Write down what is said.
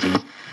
题。